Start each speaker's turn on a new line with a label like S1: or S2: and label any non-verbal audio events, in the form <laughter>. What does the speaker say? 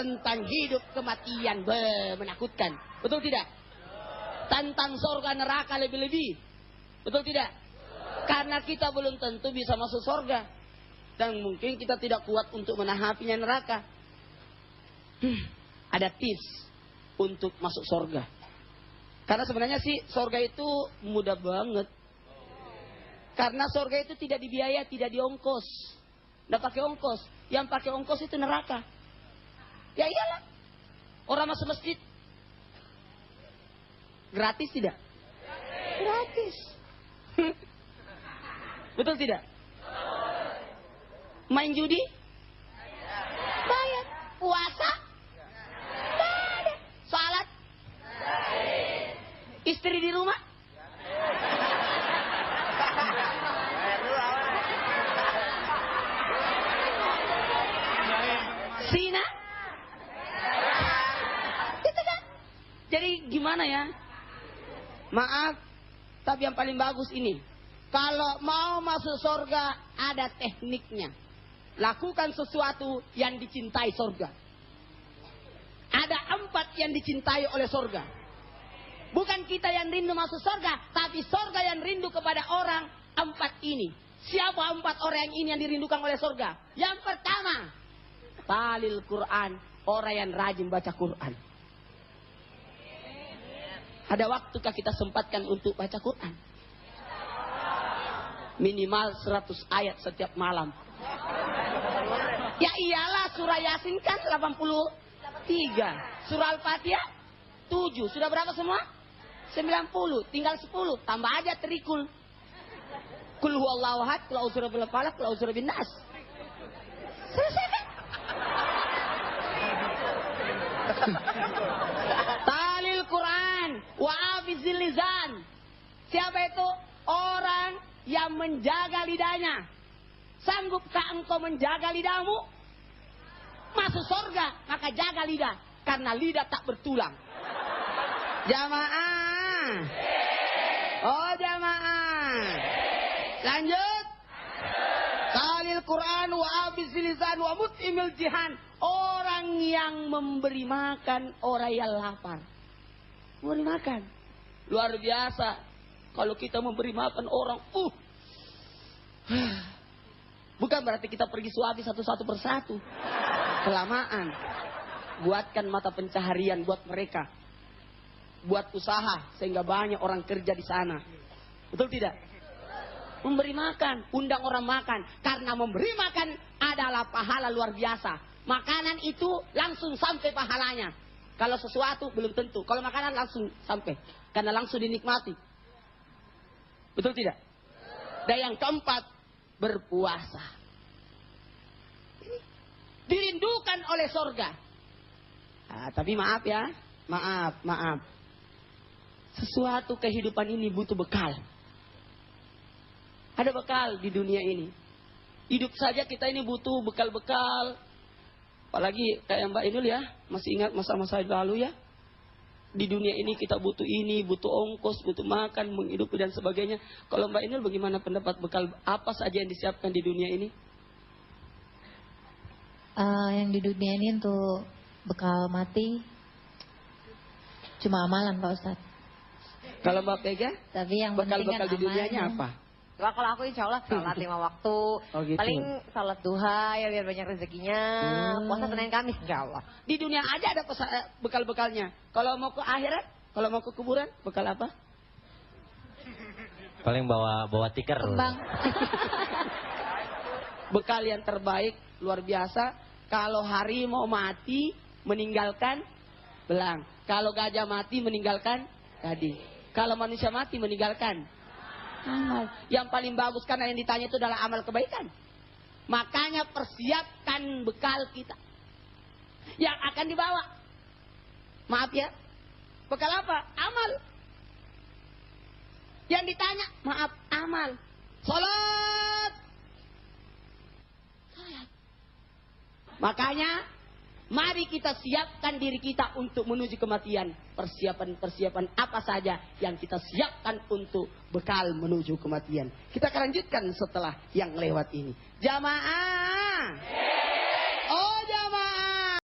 S1: tentang hidup kematian. Be, menakutkan. Betul tidak? Tentang surga neraka lebih-lebih. Betul tidak? Karena kita belum tentu bisa masuk surga. Dan mungkin kita tidak kuat untuk menahapinya neraka. Hmm, ada tips untuk masuk surga. Karena sebenarnya sih surga itu mudah banget. Karena surga itu tidak dibiaya, tidak diongkos. Tidak pakai ongkos. Yang pakai ongkos itu neraka. Ya iyalah. Orang masuk masjid. Gratis tidak? Gratis. <laughs> Betul tidak? Main judi? Bayar. Puasa? Bayar. Salat? Istri di rumah? <laughs> Sina? Itu kan? Jadi gimana ya? Maaf, tapi yang paling bagus ini. Kalau mau masuk surga, ada tekniknya. Lakukan sesuatu yang dicintai surga. Ada empat yang dicintai oleh surga. Bukan kita yang rindu masuk surga, tapi surga yang rindu kepada orang empat ini. Siapa empat orang yang ini yang dirindukan oleh surga? Yang pertama, talil Quran, orang yang rajin baca Quran. Ada waktukah kita sempatkan untuk baca Quran? Minimal 100 ayat setiap malam. Ya iyalah surah Yasin kan 83. Surah Al-Fatihah 7. Sudah berapa semua? 90. Tinggal 10. Tambah aja terikul. Kul huwallahu ahad, kul a'udzu birabbil falaq, kul a'udzu birabbin nas. Selesai kan? <laughs> Talil Quran wa lisan. Siapa itu? Orang yang menjaga lidahnya. Sanggupkah engkau menjaga lidahmu? Masuk surga, maka jaga lidah. Karena lidah tak bertulang. Jamaah. Oh jamaah. Lanjut. Talil Quran wa afizil lisan wa mut'imil jihan. Orang yang memberi makan orang yang lapar. Memberi makan. Luar biasa. Kalau kita memberi makan orang, uh. Bukan berarti kita pergi suapi satu-satu persatu. Kelamaan. Buatkan mata pencaharian buat mereka. Buat usaha sehingga banyak orang kerja di sana. Betul tidak? Memberi makan, undang orang makan. Karena memberi makan adalah pahala luar biasa. Makanan itu langsung sampai pahalanya. Kalau sesuatu belum tentu. Kalau makanan langsung sampai. Karena langsung dinikmati. Betul tidak? Dan yang keempat, berpuasa. Dirindukan oleh sorga. Ah, tapi maaf ya, maaf, maaf. Sesuatu kehidupan ini butuh bekal. Ada bekal di dunia ini. Hidup saja kita ini butuh bekal-bekal. Apalagi kayak Mbak Inul ya, masih ingat masa-masa lalu ya. Di dunia ini kita butuh ini, butuh ongkos, butuh makan, menghidupi dan sebagainya. Kalau Mbak Inul bagaimana pendapat bekal apa saja yang disiapkan di dunia ini?
S2: Eh, yang di dunia ini untuk bekal mati cuma amalan Pak Ustadz.
S1: Kalau Mbak Pega,
S2: Tapi yang penting
S1: bekal-bekal
S2: kan
S1: di dunianya apa?
S3: Wah, kalau aku insya Allah sholat lima waktu. <laughs>
S1: Oh, gitu.
S3: Paling sholat duha ya biar banyak rezekinya.
S1: Hmm.
S3: Puasa Senin Kamis insya Allah.
S1: Di dunia aja ada eh, bekal-bekalnya. Kalau mau ke akhirat, kalau mau ke kuburan, bekal apa? <laughs>
S4: Paling bawa bawa tikar.
S2: Kembang. <laughs>
S1: Bekal yang terbaik, luar biasa. Kalau harimau mati, meninggalkan belang. Kalau gajah mati, meninggalkan gading. Kalau manusia mati, meninggalkan amal. Yang paling bagus karena yang ditanya itu adalah amal kebaikan. Makanya persiapkan bekal kita. Yang akan dibawa. Maaf ya. Bekal apa? Amal. Yang ditanya, maaf, amal. Salat. Makanya, mari kita siapkan diri kita untuk menuju kematian. Persiapan-persiapan apa saja yang kita siapkan untuk bekal menuju kematian. Kita akan lanjutkan setelah yang lewat ini. Jamaah.